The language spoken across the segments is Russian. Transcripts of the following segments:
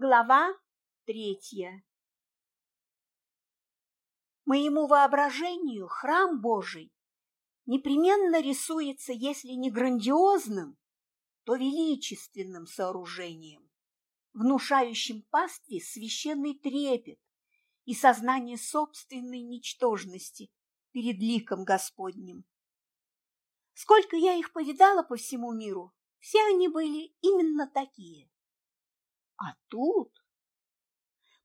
Глава третья Моему воображению храм Божий непременно рисуется, если не грандиозным, то величественным сооружением, внушающим пастве священный трепет и сознание собственной ничтожности перед ликом Господним. Сколько я их повидала по всему миру, все они были именно такие. А тут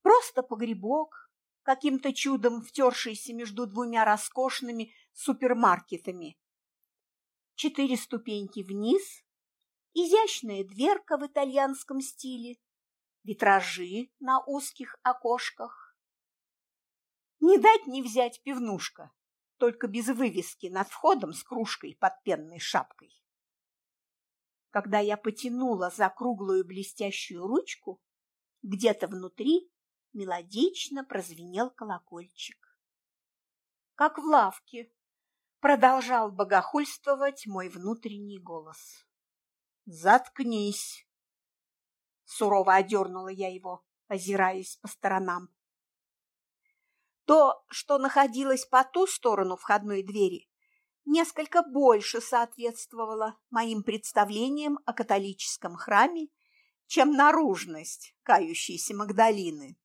просто погребок, каким-то чудом втершийся между двумя роскошными супермаркетами. Четыре ступеньки вниз, изящная дверка в итальянском стиле, витражи на узких окошках. Не дать не взять пивнушка, только без вывески над входом с кружкой под пенной шапкой. Когда я потянула за круглую блестящую ручку, где-то внутри мелодично прозвенел колокольчик. Как в лавке продолжал богохульствовать мой внутренний голос. «Заткнись!» Сурово одернула я его, озираясь по сторонам. То, что находилось по ту сторону входной двери, несколько больше соответствовало моим представлениям о католическом храме, чем наружность кающейся Магдалины.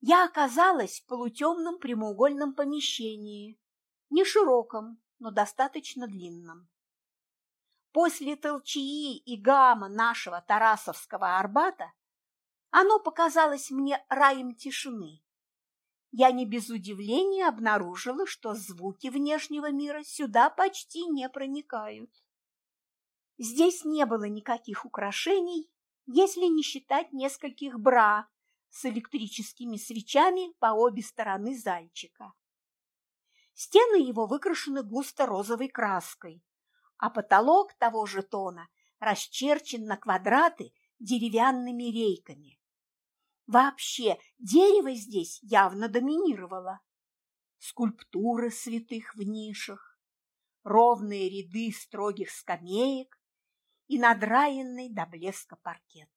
Я оказалась в полутемном прямоугольном помещении, не широком, но достаточно длинном. После толчии и гамма нашего Тарасовского Арбата оно показалось мне раем тишины я не без удивления обнаружила, что звуки внешнего мира сюда почти не проникают. Здесь не было никаких украшений, если не считать нескольких бра с электрическими свечами по обе стороны зальчика. Стены его выкрашены густо-розовой краской, а потолок того же тона расчерчен на квадраты деревянными рейками. Вообще, дерево здесь явно доминировало. Скульптуры святых в нишах, ровные ряды строгих скамеек и надраенный до блеска паркет.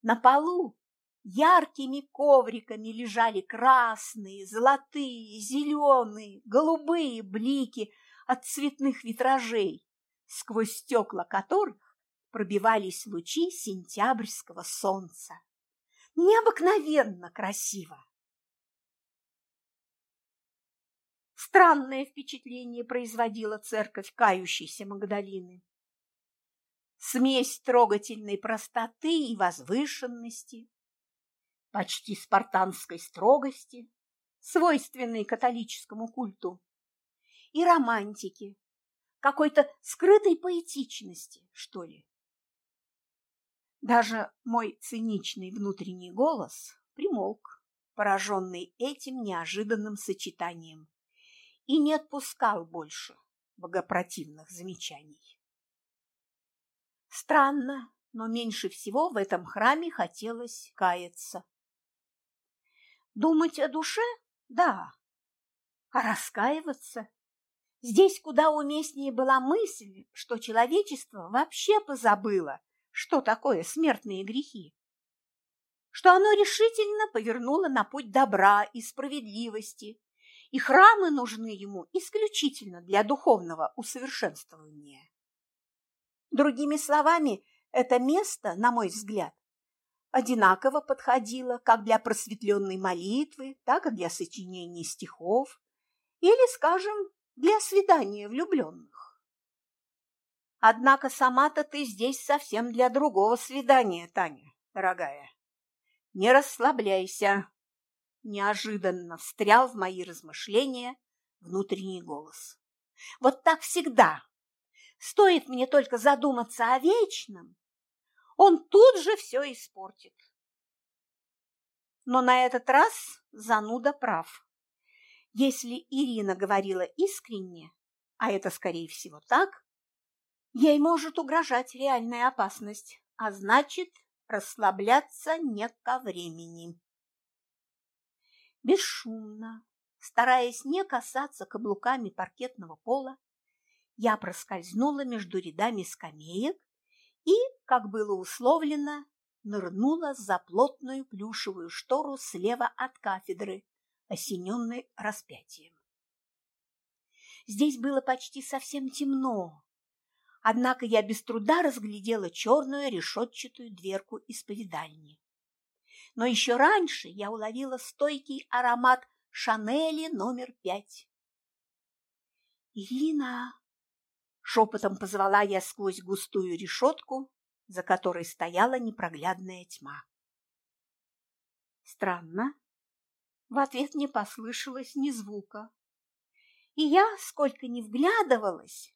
На полу яркими ковриками лежали красные, золотые, зеленые, голубые блики от цветных витражей, сквозь стекла которых пробивались лучи сентябрьского солнца необыкновенно красиво. Странное впечатление производила церковь кающейся Магдалины. Смесь трогательной простоты и возвышенности, почти спартанской строгости, свойственной католическому культу, и романтики, какой-то скрытой поэтичности, что ли. Даже мой циничный внутренний голос примолк, пораженный этим неожиданным сочетанием, и не отпускал больше богопротивных замечаний. Странно, но меньше всего в этом храме хотелось каяться. Думать о душе? Да. А раскаиваться? Здесь куда уместнее была мысль, что человечество вообще позабыло что такое смертные грехи, что оно решительно повернуло на путь добра и справедливости, и храмы нужны ему исключительно для духовного усовершенствования. Другими словами, это место, на мой взгляд, одинаково подходило как для просветленной молитвы, так и для сочинения стихов или, скажем, для свидания влюбленных. Однако сама-то ты здесь совсем для другого свидания, Таня, дорогая. Не расслабляйся. Неожиданно встрял в мои размышления внутренний голос. Вот так всегда. Стоит мне только задуматься о вечном, он тут же все испортит. Но на этот раз зануда прав. Если Ирина говорила искренне, а это, скорее всего, так, Ей может угрожать реальная опасность, а значит, расслабляться не ко времени. Бесшумно, стараясь не касаться каблуками паркетного пола, я проскользнула между рядами скамеек и, как было условлено, нырнула за плотную плюшевую штору слева от кафедры, осененной распятием. Здесь было почти совсем темно, однако я без труда разглядела черную решетчатую дверку исповедальни. Но еще раньше я уловила стойкий аромат Шанели номер пять. «Ирина!» – шепотом позвала я сквозь густую решетку, за которой стояла непроглядная тьма. Странно. В ответ не послышалось ни звука. И я, сколько ни вглядывалась,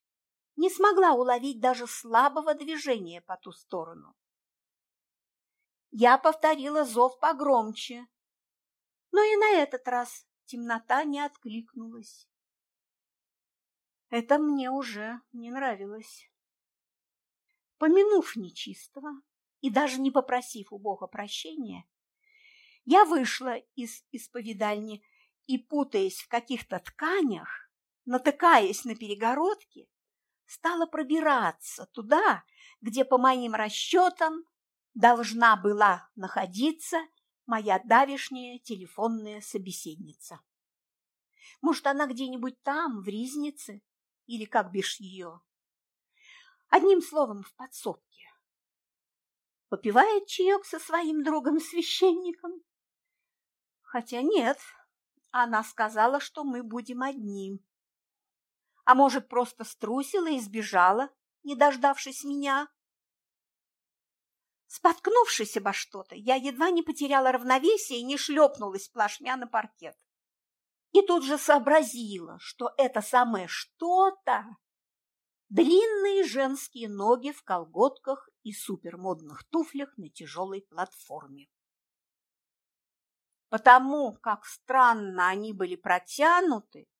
не смогла уловить даже слабого движения по ту сторону. Я повторила зов погромче, но и на этот раз темнота не откликнулась. Это мне уже не нравилось. Помянув нечистого и даже не попросив у Бога прощения, я вышла из исповедальни и, путаясь в каких-то тканях, натыкаясь на перегородки, стала пробираться туда, где, по моим расчетам, должна была находиться моя давишняя телефонная собеседница. Может, она где-нибудь там, в Ризнице, или как бишь ее. Одним словом, в подсобке. Попивает чаек со своим другом-священником? Хотя нет, она сказала, что мы будем одним. А может, просто струсила и сбежала, не дождавшись меня? Споткнувшись обо что-то, я едва не потеряла равновесие и не шлепнулась плашмя на паркет. И тут же сообразила, что это самое что-то длинные женские ноги в колготках и супермодных туфлях на тяжелой платформе. Потому как странно они были протянуты,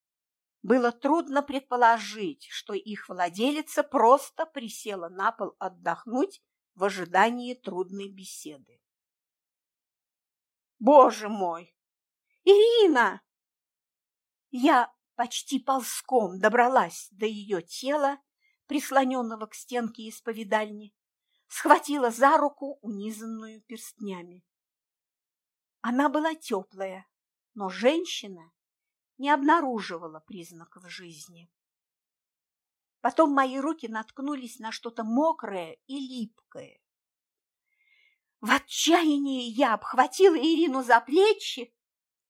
было трудно предположить, что их владелица просто присела на пол отдохнуть в ожидании трудной беседы. «Боже мой! Ирина!» Я почти ползком добралась до ее тела, прислоненного к стенке исповедальни, схватила за руку, унизанную перстнями. Она была теплая, но женщина не обнаруживала признаков жизни. Потом мои руки наткнулись на что-то мокрое и липкое. В отчаянии я обхватила Ирину за плечи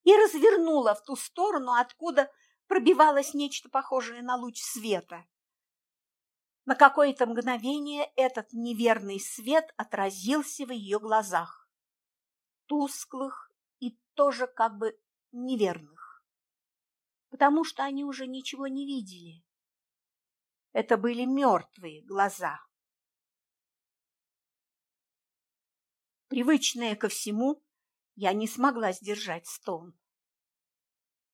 и развернула в ту сторону, откуда пробивалось нечто похожее на луч света. На какое-то мгновение этот неверный свет отразился в ее глазах, тусклых и тоже как бы неверных, потому что они уже ничего не видели. Это были мертвые глаза. Привычная ко всему, я не смогла сдержать стон.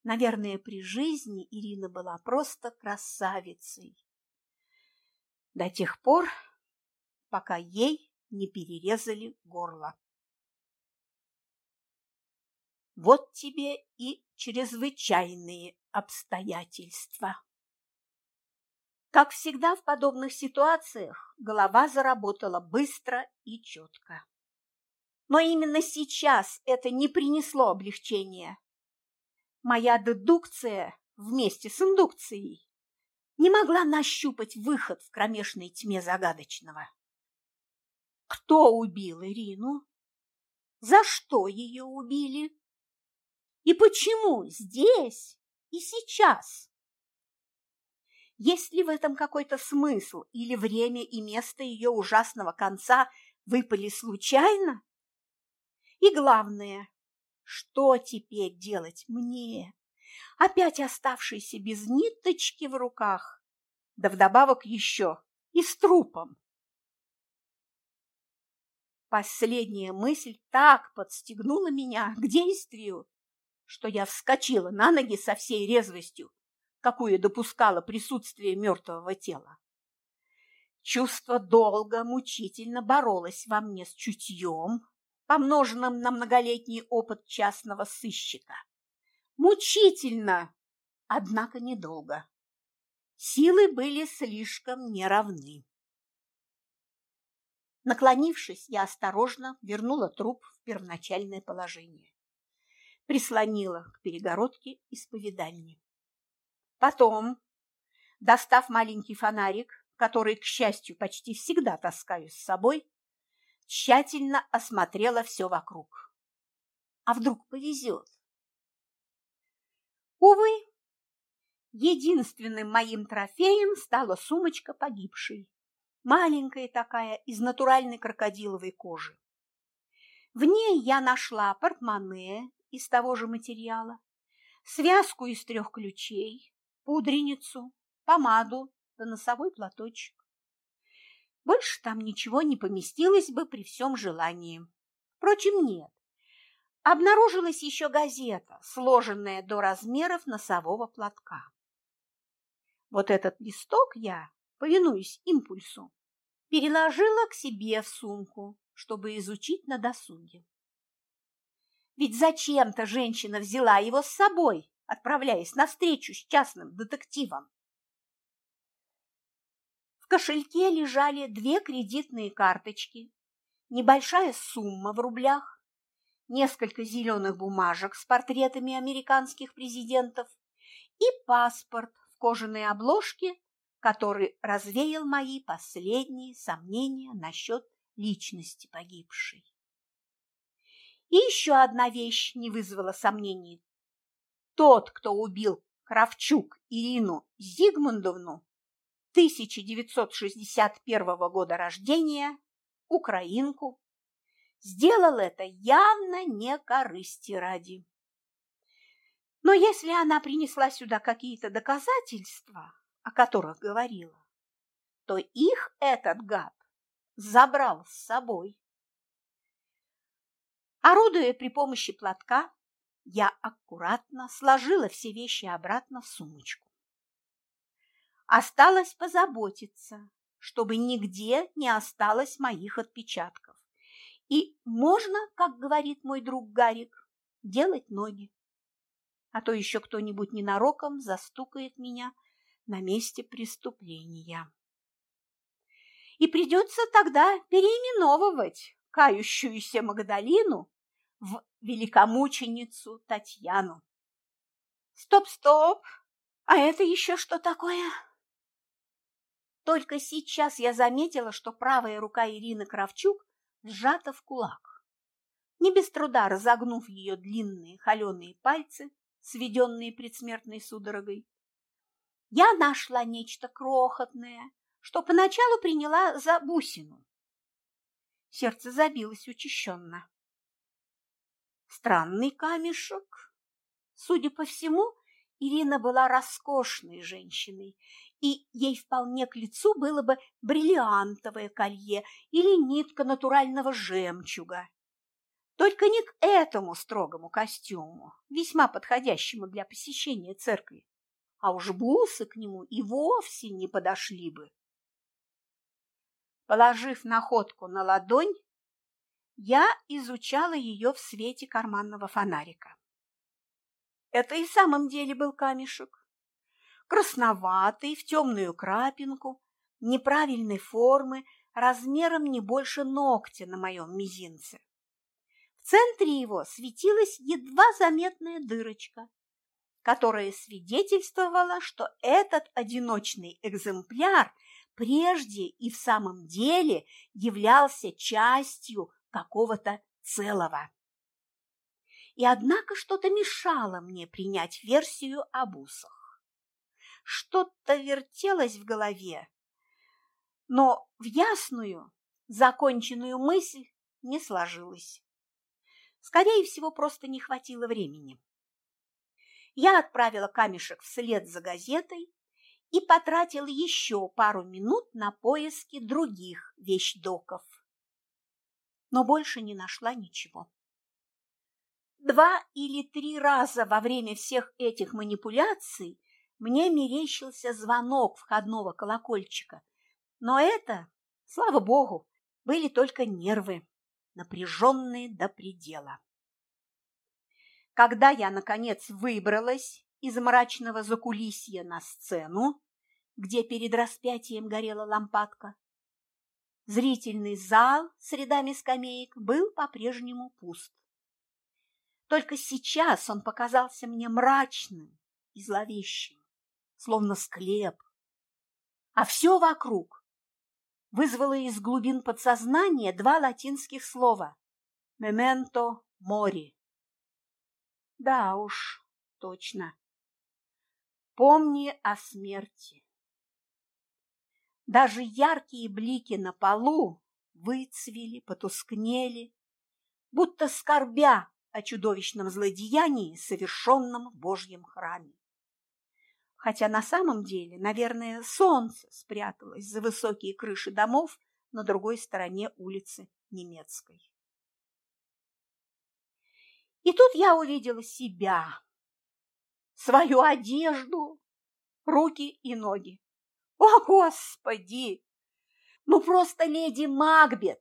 Наверное, при жизни Ирина была просто красавицей. До тех пор, пока ей не перерезали горло. Вот тебе и чрезвычайные обстоятельства. Как всегда в подобных ситуациях, голова заработала быстро и четко. Но именно сейчас это не принесло облегчения. Моя дедукция вместе с индукцией не могла нащупать выход в кромешной тьме загадочного. Кто убил Ирину? За что ее убили? И почему здесь и сейчас? Есть ли в этом какой-то смысл или время и место ее ужасного конца выпали случайно? И главное, что теперь делать мне, опять оставшейся без ниточки в руках, да вдобавок еще и с трупом? Последняя мысль так подстегнула меня к действию, что я вскочила на ноги со всей резвостью, какую допускало присутствие мертвого тела. Чувство долго, мучительно боролось во мне с чутьем, помноженным на многолетний опыт частного сыщика. Мучительно, однако недолго. Силы были слишком неравны. Наклонившись, я осторожно вернула труп в первоначальное положение. Прислонила к перегородке исповедальни. Потом, достав маленький фонарик, который, к счастью, почти всегда таскаю с собой, тщательно осмотрела все вокруг. А вдруг повезет? Увы, единственным моим трофеем стала сумочка погибшей маленькая такая, из натуральной крокодиловой кожи. В ней я нашла портмоне из того же материала, связку из трех ключей, пудреницу, помаду да носовой платочек. Больше там ничего не поместилось бы при всем желании. Впрочем, нет. Обнаружилась еще газета, сложенная до размеров носового платка. Вот этот листок я, повинуясь импульсу, переложила к себе в сумку, чтобы изучить на досуге. Ведь зачем-то женщина взяла его с собой, отправляясь на встречу с частным детективом. В кошельке лежали две кредитные карточки, небольшая сумма в рублях, несколько зеленых бумажек с портретами американских президентов и паспорт в кожаной обложке который развеял мои последние сомнения насчет личности погибшей. И еще одна вещь не вызвала сомнений. Тот, кто убил Кравчук Ирину Зигмундовну, 1961 года рождения, украинку, сделал это явно не корысти ради. Но если она принесла сюда какие-то доказательства, о которых говорила, то их этот гад забрал с собой. Орудуя при помощи платка, я аккуратно сложила все вещи обратно в сумочку. Осталось позаботиться, чтобы нигде не осталось моих отпечатков. И можно, как говорит мой друг Гарик, делать ноги. А то еще кто-нибудь ненароком застукает меня на месте преступления. И придется тогда переименовывать кающуюся Магдалину в великомученицу Татьяну. Стоп-стоп! А это еще что такое? Только сейчас я заметила, что правая рука Ирины Кравчук сжата в кулак. Не без труда разогнув ее длинные холеные пальцы, сведенные предсмертной судорогой, я нашла нечто крохотное, что поначалу приняла за бусину. Сердце забилось учащенно. Странный камешек. Судя по всему, Ирина была роскошной женщиной, и ей вполне к лицу было бы бриллиантовое колье или нитка натурального жемчуга. Только не к этому строгому костюму, весьма подходящему для посещения церкви а уж бусы к нему и вовсе не подошли бы. Положив находку на ладонь, я изучала ее в свете карманного фонарика. Это и в самом деле был камешек. Красноватый, в темную крапинку, неправильной формы, размером не больше ногтя на моем мизинце. В центре его светилась едва заметная дырочка, которая свидетельствовала, что этот одиночный экземпляр прежде и в самом деле являлся частью какого-то целого. И однако что-то мешало мне принять версию об усах. Что-то вертелось в голове, но в ясную, законченную мысль не сложилось. Скорее всего, просто не хватило времени я отправила камешек вслед за газетой и потратила еще пару минут на поиски других вещдоков. Но больше не нашла ничего. Два или три раза во время всех этих манипуляций мне мерещился звонок входного колокольчика, но это, слава богу, были только нервы, напряженные до предела. Когда я, наконец, выбралась из мрачного закулисья на сцену, где перед распятием горела лампадка, Зрительный зал с рядами скамеек был по-прежнему пуст. Только сейчас он показался мне мрачным и зловещим, словно склеп. А все вокруг вызвало из глубин подсознания два латинских слова «мементо мори». Да уж, точно. Помни о смерти. Даже яркие блики на полу выцвели, потускнели, будто скорбя о чудовищном злодеянии, совершенном в Божьем храме. Хотя на самом деле, наверное, солнце спряталось за высокие крыши домов на другой стороне улицы Немецкой. И тут я увидела себя, свою одежду, руки и ноги. О, Господи! Ну просто леди Макбет!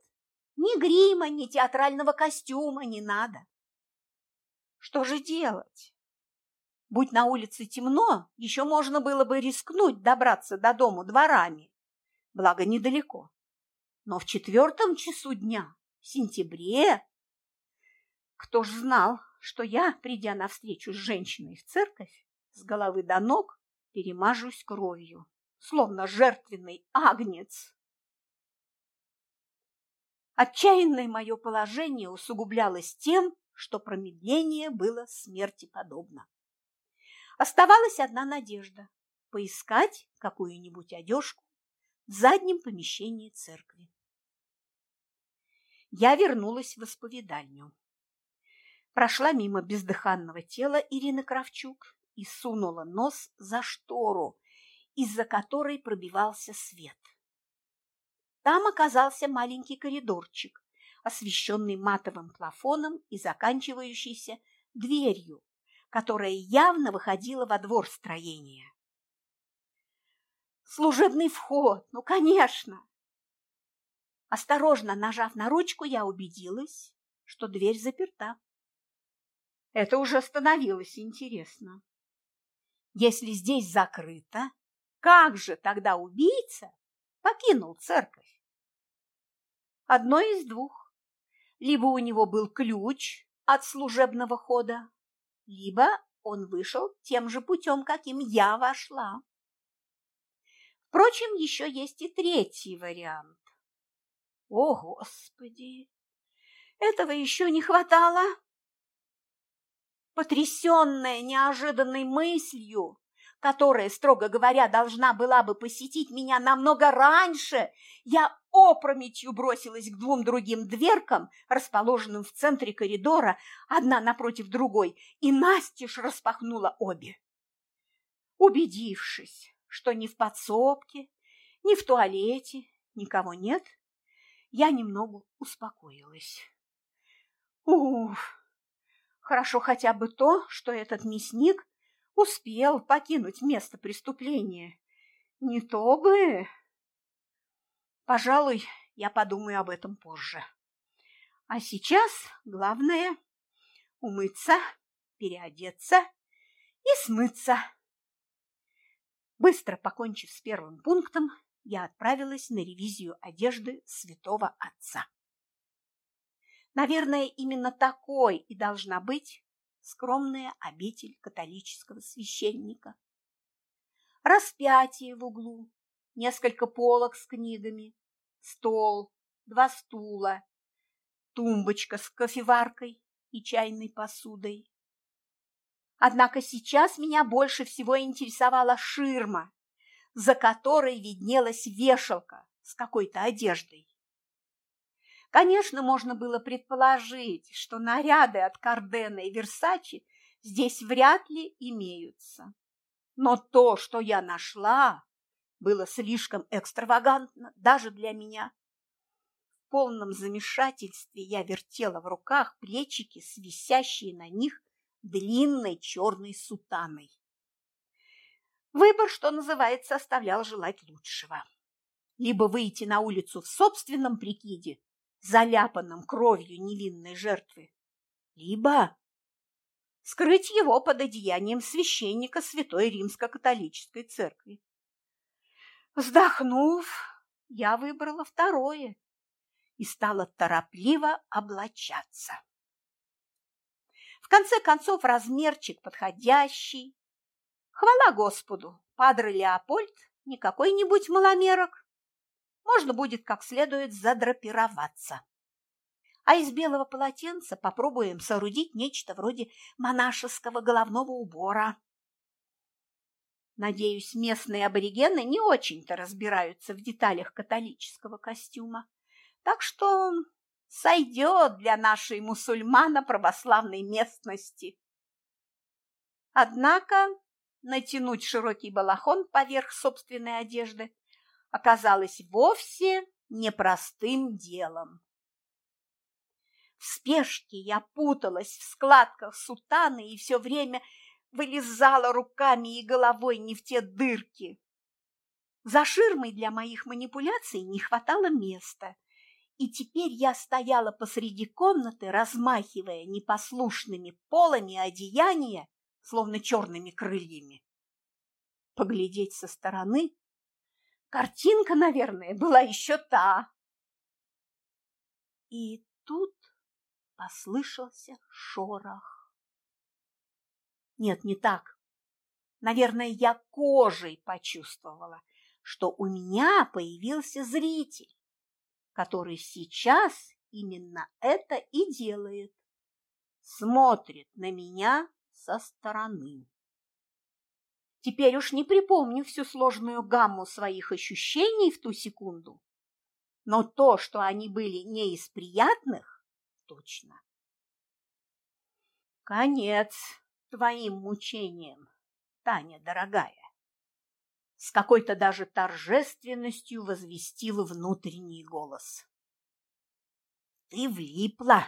Ни грима, ни театрального костюма не надо. Что же делать? Будь на улице темно, еще можно было бы рискнуть добраться до дому дворами, благо недалеко. Но в четвертом часу дня, в сентябре, кто ж знал, что я, придя навстречу с женщиной в церковь, с головы до ног перемажусь кровью словно жертвенный агнец. Отчаянное мое положение усугублялось тем, что промедление было смерти подобно. Оставалась одна надежда – поискать какую-нибудь одежку в заднем помещении церкви. Я вернулась в исповедальню. Прошла мимо бездыханного тела Ирины Кравчук и сунула нос за штору, из-за которой пробивался свет. Там оказался маленький коридорчик, освещенный матовым плафоном и заканчивающийся дверью, которая явно выходила во двор строения. Служебный вход, ну, конечно. Осторожно нажав на ручку, я убедилась, что дверь заперта. Это уже становилось интересно. Если здесь закрыто, как же тогда убийца покинул церковь? Одно из двух. Либо у него был ключ от служебного хода, либо он вышел тем же путем, каким я вошла. Впрочем, еще есть и третий вариант. О, Господи! Этого еще не хватало. Потрясенная неожиданной мыслью, которая, строго говоря, должна была бы посетить меня намного раньше, я опрометью бросилась к двум другим дверкам, расположенным в центре коридора, одна напротив другой, и настежь распахнула обе. Убедившись, что ни в подсобке, ни в туалете никого нет, я немного успокоилась. Уф, хорошо хотя бы то, что этот мясник успел покинуть место преступления. Не то бы... Пожалуй, я подумаю об этом позже. А сейчас главное – умыться, переодеться и смыться. Быстро покончив с первым пунктом, я отправилась на ревизию одежды святого отца. Наверное, именно такой и должна быть скромная обитель католического священника. Распятие в углу, несколько полок с книгами, стол, два стула, тумбочка с кофеваркой и чайной посудой. Однако сейчас меня больше всего интересовала ширма, за которой виднелась вешалка с какой-то одеждой. Конечно, можно было предположить, что наряды от Кардена и Версачи здесь вряд ли имеются. Но то, что я нашла, было слишком экстравагантно даже для меня. В полном замешательстве я вертела в руках плечики с висящей на них длинной черной сутаной. Выбор, что называется, оставлял желать лучшего. Либо выйти на улицу в собственном прикиде, заляпанном кровью невинной жертвы, либо скрыть его под одеянием священника Святой Римско-католической церкви. Вздохнув, я выбрала второе и стала торопливо облачаться. В конце концов, размерчик подходящий. Хвала Господу, падре Леопольд не какой-нибудь маломерок. Можно будет как следует задрапироваться. А из белого полотенца попробуем соорудить нечто вроде монашеского головного убора. Надеюсь, местные аборигены не очень-то разбираются в деталях католического костюма, так что сойдет для нашей мусульмано-православной местности. Однако натянуть широкий балахон поверх собственной одежды оказалось вовсе непростым делом. В спешке я путалась в складках сутаны и все время вылезала руками и головой не в те дырки. За ширмой для моих манипуляций не хватало места, и теперь я стояла посреди комнаты, размахивая непослушными полами одеяния, словно черными крыльями. Поглядеть со стороны картинка, наверное, была еще та. И тут послышался шорох. Нет, не так. Наверное, я кожей почувствовала, что у меня появился зритель, который сейчас именно это и делает. Смотрит на меня со стороны. Теперь уж не припомню всю сложную гамму своих ощущений в ту секунду, но то, что они были не из приятных, точно. Конец твоим мучениям, Таня дорогая. С какой-то даже торжественностью возвестил внутренний голос. Ты влипла.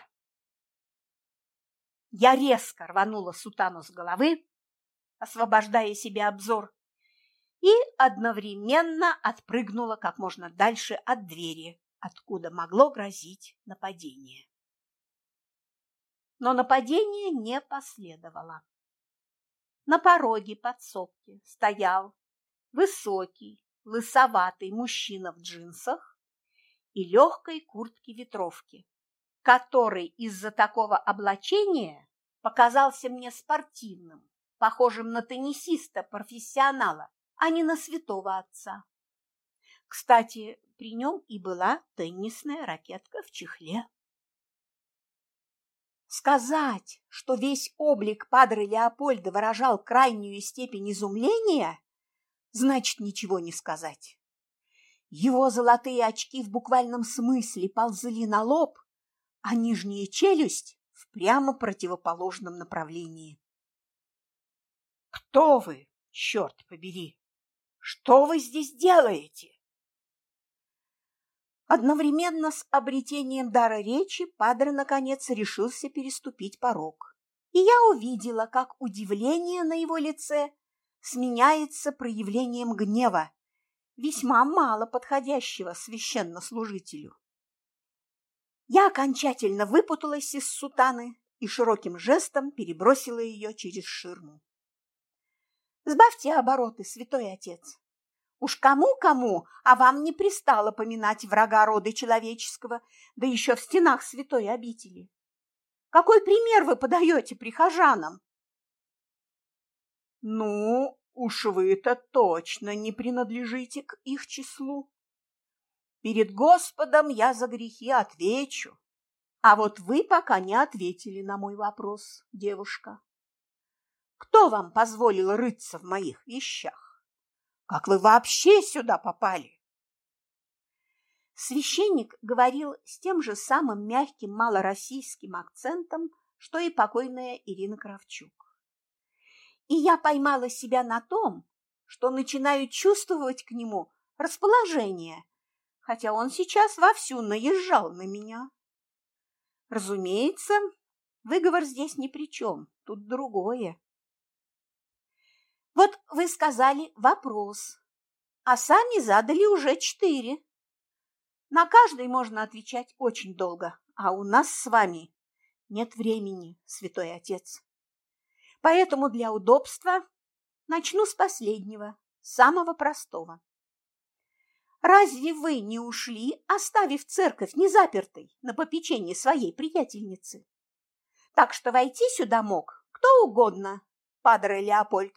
Я резко рванула сутану с головы, освобождая себе обзор, и одновременно отпрыгнула как можно дальше от двери, откуда могло грозить нападение. Но нападение не последовало. На пороге подсобки стоял высокий, лысоватый мужчина в джинсах и легкой куртке-ветровке, который из-за такого облачения показался мне спортивным, похожим на теннисиста-профессионала, а не на святого отца. Кстати, при нем и была теннисная ракетка в чехле. Сказать, что весь облик падре Леопольда выражал крайнюю степень изумления, значит ничего не сказать. Его золотые очки в буквальном смысле ползли на лоб, а нижняя челюсть в прямо противоположном направлении. «Кто вы, черт побери? Что вы здесь делаете?» Одновременно с обретением дара речи Падре наконец решился переступить порог. И я увидела, как удивление на его лице сменяется проявлением гнева, весьма мало подходящего священнослужителю. Я окончательно выпуталась из сутаны и широким жестом перебросила ее через ширму. «Сбавьте обороты, святой отец!» Уж кому-кому, а вам не пристало поминать врага рода человеческого, да еще в стенах святой обители. Какой пример вы подаете прихожанам? Ну, уж вы-то точно не принадлежите к их числу. Перед Господом я за грехи отвечу. А вот вы пока не ответили на мой вопрос, девушка. Кто вам позволил рыться в моих вещах? Как вы вообще сюда попали? Священник говорил с тем же самым мягким малороссийским акцентом, что и покойная Ирина Кравчук. И я поймала себя на том, что начинаю чувствовать к нему расположение, хотя он сейчас вовсю наезжал на меня. Разумеется, выговор здесь ни при чем, тут другое. Вот вы сказали вопрос, а сами задали уже четыре. На каждый можно отвечать очень долго, а у нас с вами нет времени, святой отец. Поэтому для удобства начну с последнего, самого простого. Разве вы не ушли, оставив церковь незапертой на попечении своей приятельницы? Так что войти сюда мог кто угодно, падре Леопольд.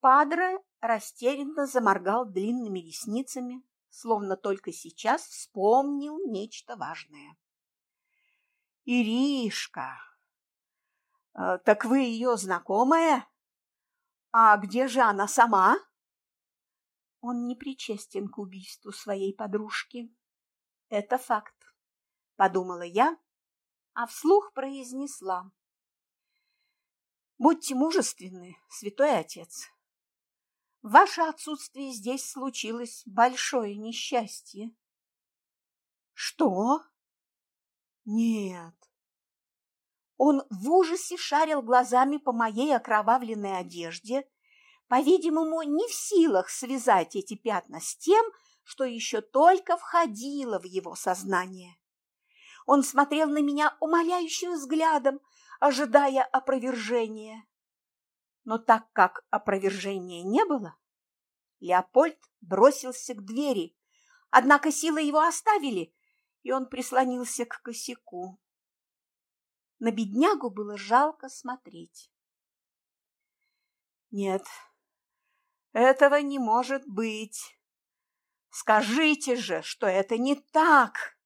Падре растерянно заморгал длинными ресницами, словно только сейчас вспомнил нечто важное. «Иришка! Э, так вы ее знакомая? А где же она сама?» Он не причастен к убийству своей подружки. Это факт, подумала я, а вслух произнесла. Будьте мужественны, святой отец. Ваше отсутствие здесь случилось большое несчастье. Что? Нет. Он в ужасе шарил глазами по моей окровавленной одежде, по-видимому, не в силах связать эти пятна с тем, что еще только входило в его сознание. Он смотрел на меня умоляющим взглядом, ожидая опровержения. Но так как опровержения не было, Леопольд бросился к двери, однако силы его оставили, и он прислонился к косяку. На беднягу было жалко смотреть. Нет, этого не может быть. Скажите же, что это не так.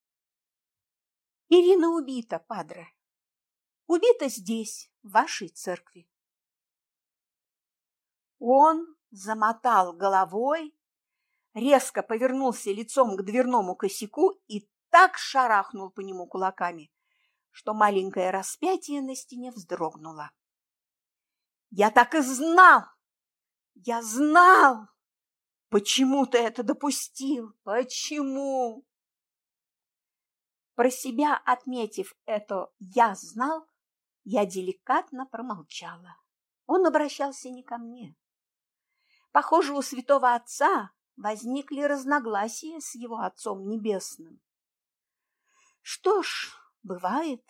Ирина убита, падре. Убита здесь, в вашей церкви. Он замотал головой, резко повернулся лицом к дверному косяку и так шарахнул по нему кулаками, что маленькое распятие на стене вздрогнуло. «Я так и знал!» Я знал! Почему ты это допустил? Почему? Про себя отметив это «я знал», я деликатно промолчала. Он обращался не ко мне. Похоже, у святого отца возникли разногласия с его отцом небесным. Что ж, бывает.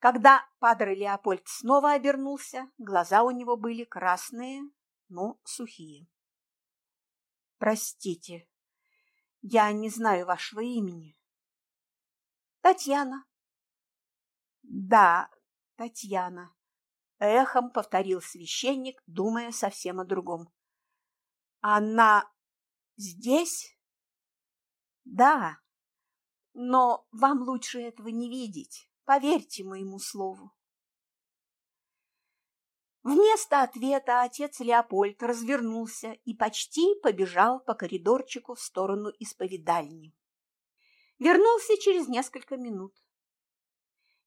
Когда Падре Леопольд снова обернулся, глаза у него были красные, но сухие. «Простите, я не знаю вашего имени». «Татьяна». «Да, Татьяна», — эхом повторил священник, думая совсем о другом. «Она здесь?» «Да, но вам лучше этого не видеть». Поверьте моему слову. Вместо ответа отец Леопольд развернулся и почти побежал по коридорчику в сторону исповедальни. Вернулся через несколько минут.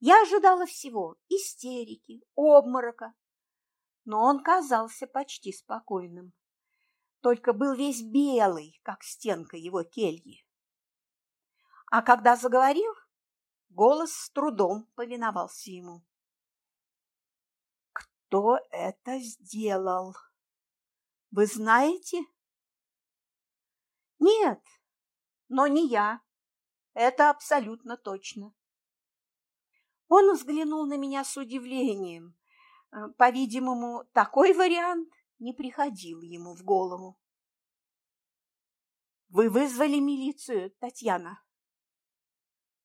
Я ожидала всего – истерики, обморока, но он казался почти спокойным. Только был весь белый, как стенка его кельи. А когда заговорил, Голос с трудом повиновался ему. Кто это сделал? Вы знаете? Нет, но не я. Это абсолютно точно. Он взглянул на меня с удивлением. Э, по-видимому, такой вариант не приходил ему в голову. Вы вызвали милицию, Татьяна?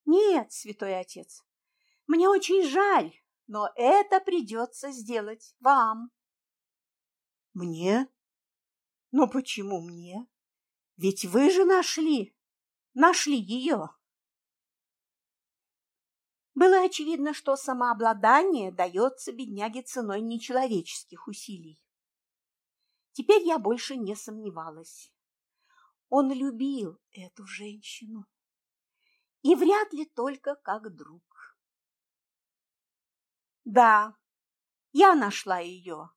Нет, святой отец, мне очень жаль, но это придется сделать вам. Мне? Но почему мне? Ведь вы же нашли, нашли ее. Было очевидно, что самообладание дается бедняге ценой нечеловеческих усилий. Теперь я больше не сомневалась. Он любил эту женщину и вряд ли только как друг. Да, я нашла ее,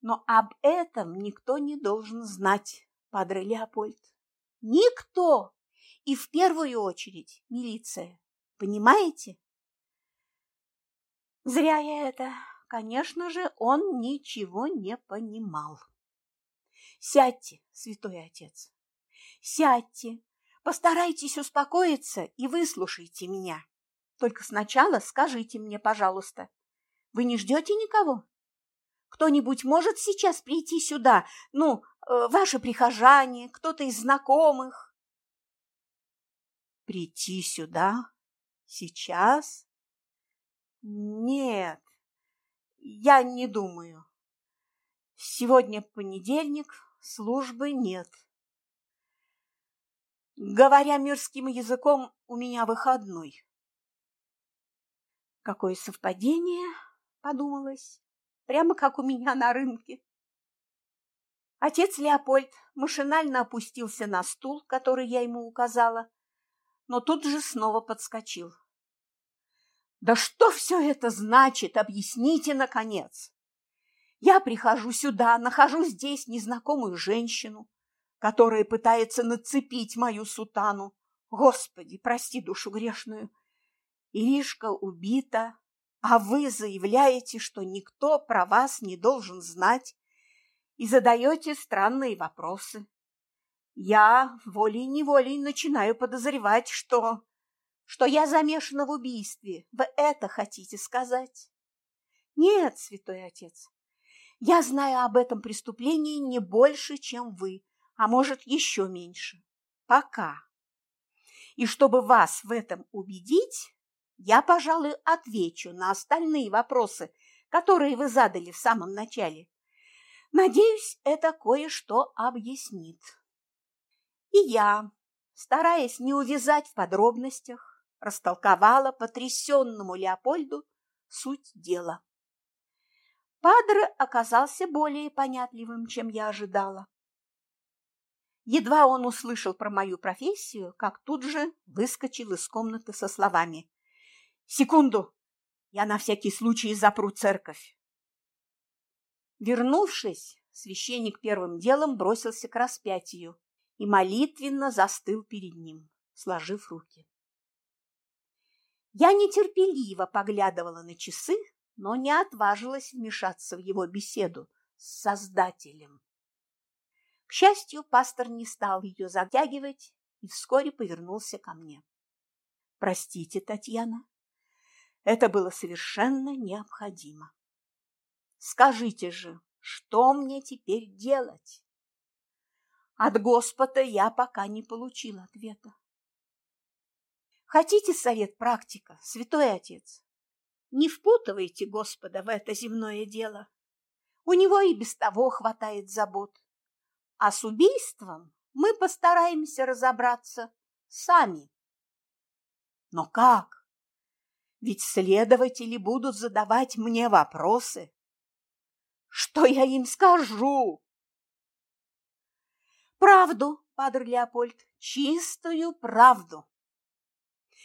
но об этом никто не должен знать, падре Леопольд. Никто! И в первую очередь милиция. Понимаете? Зря я это. Конечно же, он ничего не понимал. Сядьте, святой отец, сядьте Постарайтесь успокоиться и выслушайте меня. Только сначала скажите мне, пожалуйста, вы не ждете никого? Кто-нибудь может сейчас прийти сюда? Ну, э, ваши прихожане, кто-то из знакомых?» «Прийти сюда? Сейчас?» «Нет, я не думаю. Сегодня понедельник, службы нет. Говоря мирским языком, у меня выходной. Какое совпадение, подумалось, прямо как у меня на рынке. Отец Леопольд машинально опустился на стул, который я ему указала, но тут же снова подскочил. «Да что все это значит? Объясните, наконец!» Я прихожу сюда, нахожу здесь незнакомую женщину, которая пытается нацепить мою сутану. Господи, прости душу грешную. Иришка убита, а вы заявляете, что никто про вас не должен знать и задаете странные вопросы. Я волей-неволей начинаю подозревать, что... что я замешана в убийстве. Вы это хотите сказать? Нет, святой отец, я знаю об этом преступлении не больше, чем вы, а может, еще меньше. Пока. И чтобы вас в этом убедить, я, пожалуй, отвечу на остальные вопросы, которые вы задали в самом начале. Надеюсь, это кое-что объяснит. И я, стараясь не увязать в подробностях, растолковала потрясенному Леопольду суть дела. Падре оказался более понятливым, чем я ожидала. Едва он услышал про мою профессию, как тут же выскочил из комнаты со словами «Секунду! Я на всякий случай запру церковь!» Вернувшись, священник первым делом бросился к распятию и молитвенно застыл перед ним, сложив руки. Я нетерпеливо поглядывала на часы, но не отважилась вмешаться в его беседу с Создателем. К счастью, пастор не стал ее затягивать и вскоре повернулся ко мне. «Простите, Татьяна, это было совершенно необходимо. Скажите же, что мне теперь делать?» От Господа я пока не получил ответа. Хотите совет практика, святой отец? Не впутывайте Господа в это земное дело. У него и без того хватает забот. А с убийством мы постараемся разобраться сами. Но как? Ведь следователи будут задавать мне вопросы. Что я им скажу? Правду, падр Леопольд, чистую правду.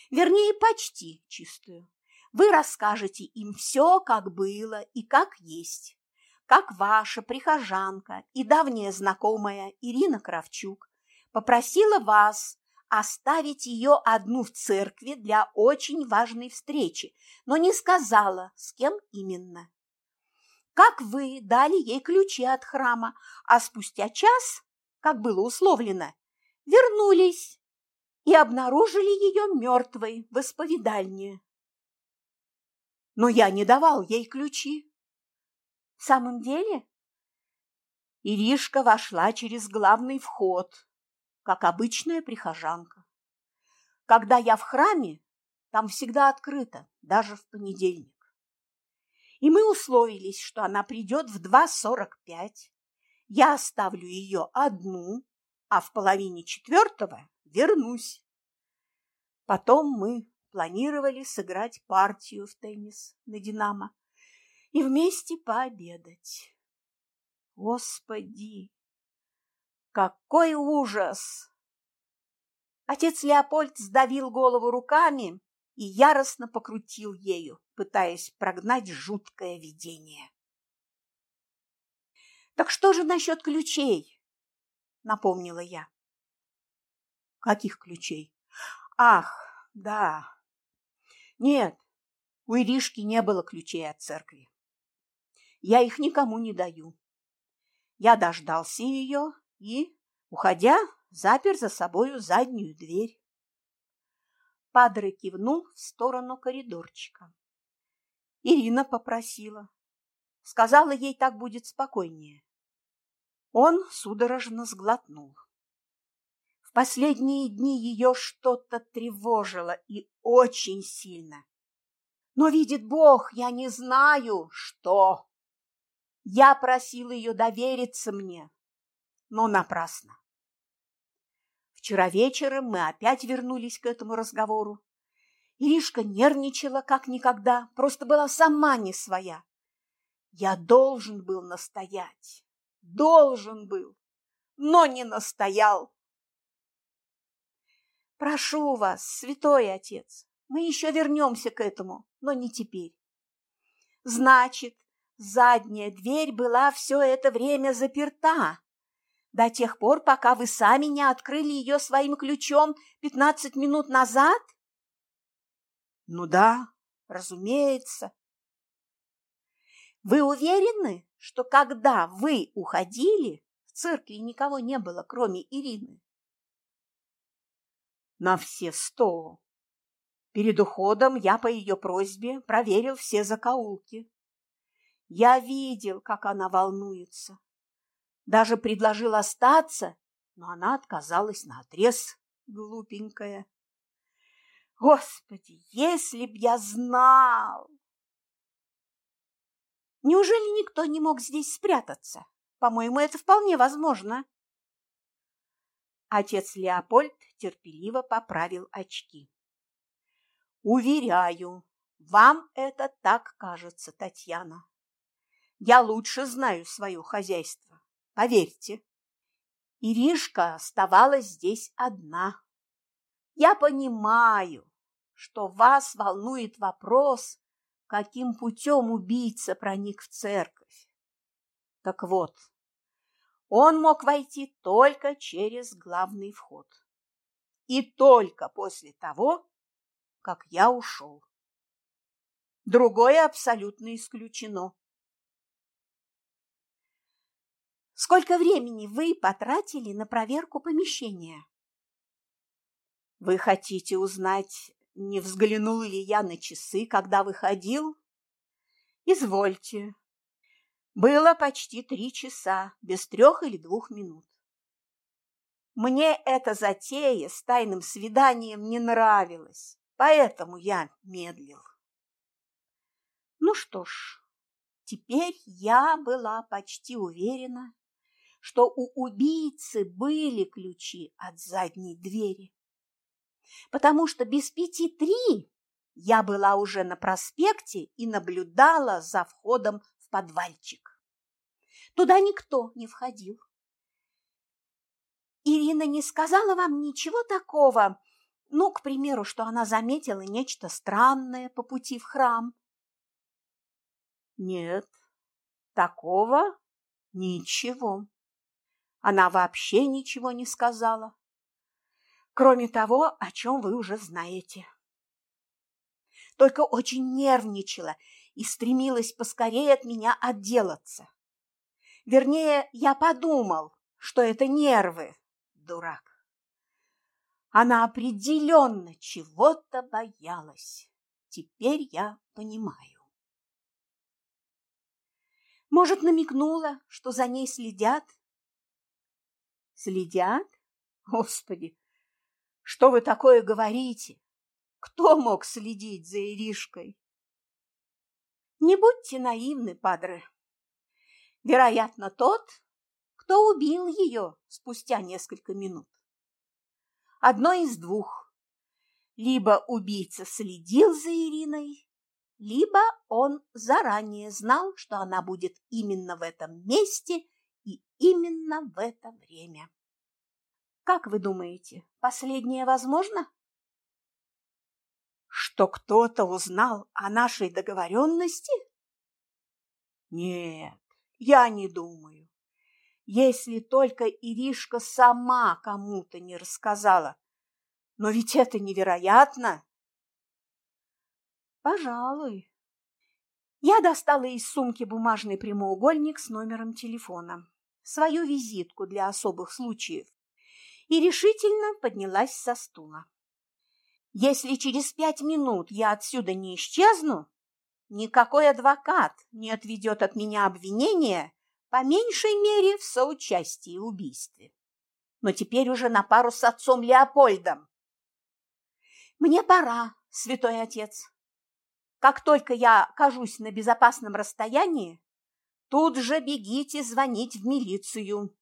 Вернее, почти чистую. Вы расскажете им все, как было и как есть, как ваша прихожанка и давняя знакомая Ирина Кравчук попросила вас оставить ее одну в церкви для очень важной встречи, но не сказала, с кем именно. Как вы дали ей ключи от храма, а спустя час, как было условлено, вернулись и обнаружили ее мертвой в исповедальне но я не давал ей ключи. В самом деле? Иришка вошла через главный вход, как обычная прихожанка. Когда я в храме, там всегда открыто, даже в понедельник. И мы условились, что она придет в 2.45. Я оставлю ее одну, а в половине четвертого вернусь. Потом мы планировали сыграть партию в теннис на «Динамо» и вместе пообедать. Господи, какой ужас! Отец Леопольд сдавил голову руками и яростно покрутил ею, пытаясь прогнать жуткое видение. «Так что же насчет ключей?» — напомнила я. «Каких ключей? Ах, да, нет, у Иришки не было ключей от церкви. Я их никому не даю. Я дождался ее и, уходя, запер за собою заднюю дверь. Падре кивнул в сторону коридорчика. Ирина попросила. Сказала ей, так будет спокойнее. Он судорожно сглотнул. В последние дни ее что-то тревожило и очень сильно. Но, видит Бог, я не знаю, что. Я просил ее довериться мне, но напрасно. Вчера вечером мы опять вернулись к этому разговору. Иришка нервничала как никогда, просто была сама не своя. Я должен был настоять, должен был, но не настоял. Прошу вас, святой отец, мы еще вернемся к этому, но не теперь. Значит, задняя дверь была все это время заперта до тех пор, пока вы сами не открыли ее своим ключом пятнадцать минут назад? Ну да, разумеется. Вы уверены, что когда вы уходили, в церкви никого не было, кроме Ирины? На все сто. Перед уходом я по ее просьбе проверил все закоулки. Я видел, как она волнуется. Даже предложил остаться, но она отказалась наотрез, глупенькая. Господи, если б я знал! Неужели никто не мог здесь спрятаться? По-моему, это вполне возможно. Отец Леопольд терпеливо поправил очки. Уверяю, вам это так кажется, Татьяна. Я лучше знаю свое хозяйство. Поверьте, Иришка оставалась здесь одна. Я понимаю, что вас волнует вопрос, каким путем убийца проник в церковь. Так вот, он мог войти только через главный вход. И только после того, как я ушел. Другое абсолютно исключено. Сколько времени вы потратили на проверку помещения? Вы хотите узнать, не взглянул ли я на часы, когда выходил? Извольте. Было почти три часа, без трех или двух минут. Мне эта затея с тайным свиданием не нравилась, поэтому я медлил. Ну что ж, теперь я была почти уверена, что у убийцы были ключи от задней двери. Потому что без пяти три я была уже на проспекте и наблюдала за входом в подвальчик. Туда никто не входил. Ирина не сказала вам ничего такого, ну, к примеру, что она заметила нечто странное по пути в храм? Нет, такого ничего. Она вообще ничего не сказала, кроме того, о чем вы уже знаете. Только очень нервничала и стремилась поскорее от меня отделаться. Вернее, я подумал, что это нервы, дурак. Она определенно чего-то боялась. Теперь я понимаю. Может, намекнула, что за ней следят Следят? Господи, что вы такое говорите? Кто мог следить за Иришкой? Не будьте наивны, падре. Вероятно, тот, кто убил ее спустя несколько минут. Одно из двух. Либо убийца следил за Ириной, либо он заранее знал, что она будет именно в этом месте и именно в это время. Как вы думаете, последнее возможно? Что кто-то узнал о нашей договоренности? Нет, я не думаю. Если только Иришка сама кому-то не рассказала. Но ведь это невероятно. Пожалуй. Я достала из сумки бумажный прямоугольник с номером телефона свою визитку для особых случаев и решительно поднялась со стула. Если через пять минут я отсюда не исчезну, никакой адвокат не отведет от меня обвинения, по меньшей мере в соучастии в убийстве. Но теперь уже на пару с отцом Леопольдом. Мне пора, святой отец. Как только я окажусь на безопасном расстоянии, тут же бегите звонить в милицию.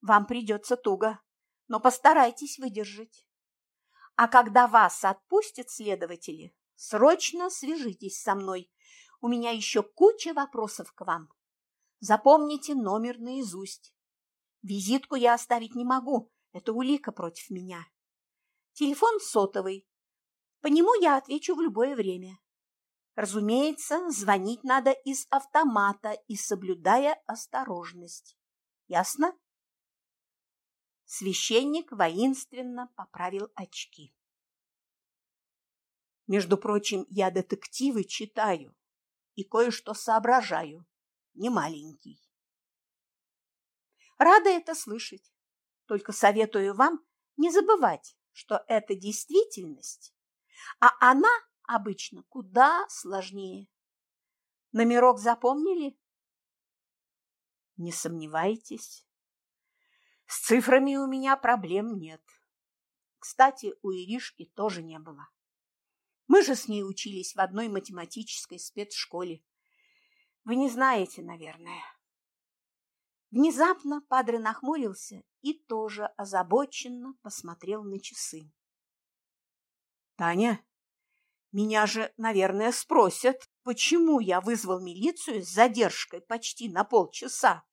Вам придется туго, но постарайтесь выдержать. А когда вас отпустят следователи, срочно свяжитесь со мной. У меня еще куча вопросов к вам. Запомните номер наизусть. Визитку я оставить не могу, это улика против меня. Телефон сотовый. По нему я отвечу в любое время. Разумеется, звонить надо из автомата и соблюдая осторожность. Ясно? Священник воинственно поправил очки. Между прочим, я детективы читаю и кое-что соображаю. Не маленький. Рада это слышать. Только советую вам не забывать, что это действительность, а она обычно куда сложнее. Номерок запомнили? Не сомневайтесь. С цифрами у меня проблем нет. Кстати, у Иришки тоже не было. Мы же с ней учились в одной математической спецшколе. Вы не знаете, наверное. Внезапно Падре нахмурился и тоже озабоченно посмотрел на часы. «Таня, меня же, наверное, спросят, почему я вызвал милицию с задержкой почти на полчаса.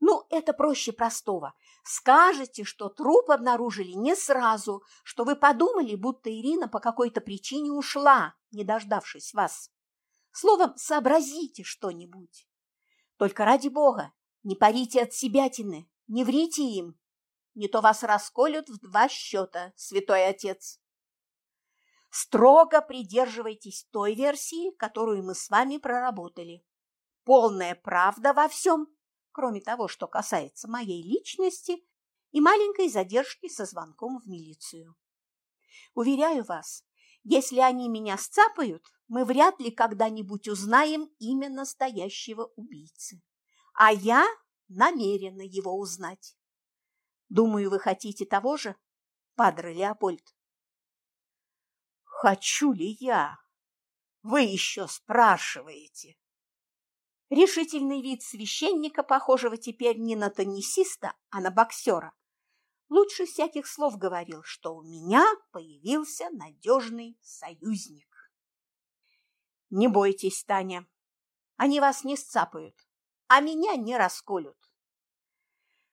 Ну, это проще простого. Скажете, что труп обнаружили не сразу, что вы подумали, будто Ирина по какой-то причине ушла, не дождавшись вас. Словом, сообразите что-нибудь. Только ради бога, не парите от себятины, не врите им. Не то вас расколют в два счета, святой отец. Строго придерживайтесь той версии, которую мы с вами проработали. Полная правда во всем, кроме того, что касается моей личности и маленькой задержки со звонком в милицию. Уверяю вас, если они меня сцапают, мы вряд ли когда-нибудь узнаем имя настоящего убийцы. А я намерена его узнать. Думаю, вы хотите того же, падре Леопольд? Хочу ли я? Вы еще спрашиваете. Решительный вид священника, похожего теперь не на теннисиста, а на боксера, лучше всяких слов говорил, что у меня появился надежный союзник. Не бойтесь, Таня, они вас не сцапают, а меня не расколют.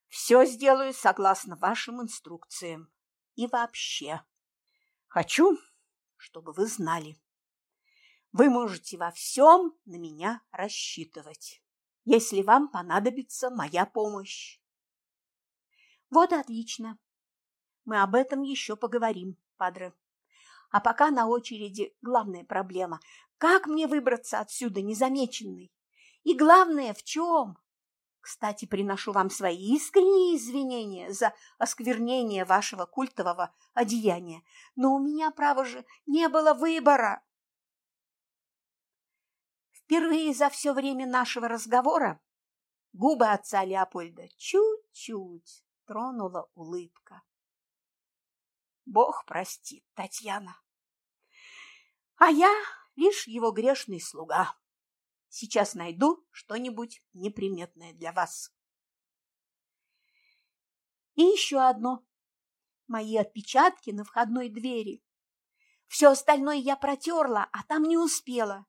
Все сделаю согласно вашим инструкциям. И вообще, хочу, чтобы вы знали. Вы можете во всем на меня рассчитывать, если вам понадобится моя помощь. Вот отлично. Мы об этом еще поговорим, падре. А пока на очереди главная проблема. Как мне выбраться отсюда незамеченной? И главное, в чем? Кстати, приношу вам свои искренние извинения за осквернение вашего культового одеяния, но у меня, право же, не было выбора. Впервые за все время нашего разговора губы отца Леопольда чуть-чуть тронула улыбка. Бог простит, Татьяна. А я лишь его грешный слуга. Сейчас найду что-нибудь неприметное для вас. И еще одно. Мои отпечатки на входной двери. Все остальное я протерла, а там не успела.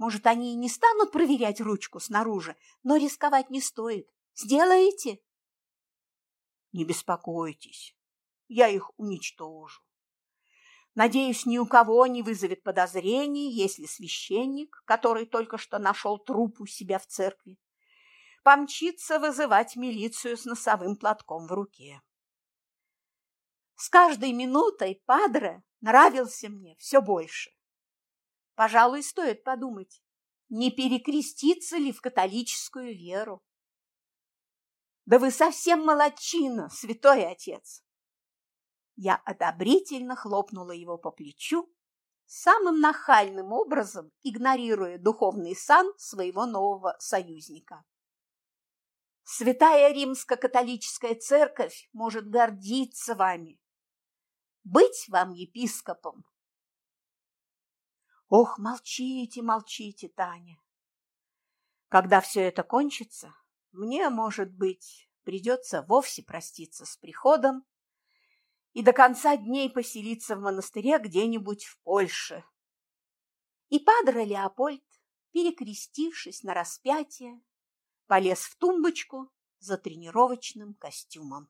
Может, они и не станут проверять ручку снаружи, но рисковать не стоит. Сделаете? Не беспокойтесь, я их уничтожу. Надеюсь, ни у кого не вызовет подозрений, если священник, который только что нашел труп у себя в церкви, помчится вызывать милицию с носовым платком в руке. С каждой минутой Падре нравился мне все больше. Пожалуй, стоит подумать, не перекреститься ли в католическую веру. Да вы совсем молодчина, святой отец! Я одобрительно хлопнула его по плечу, самым нахальным образом игнорируя духовный сан своего нового союзника. Святая Римско-католическая церковь может гордиться вами. Быть вам епископом. Ох, молчите, молчите, Таня. Когда все это кончится, мне, может быть, придется вовсе проститься с приходом и до конца дней поселиться в монастыре где-нибудь в Польше. И падре Леопольд, перекрестившись на распятие, полез в тумбочку за тренировочным костюмом.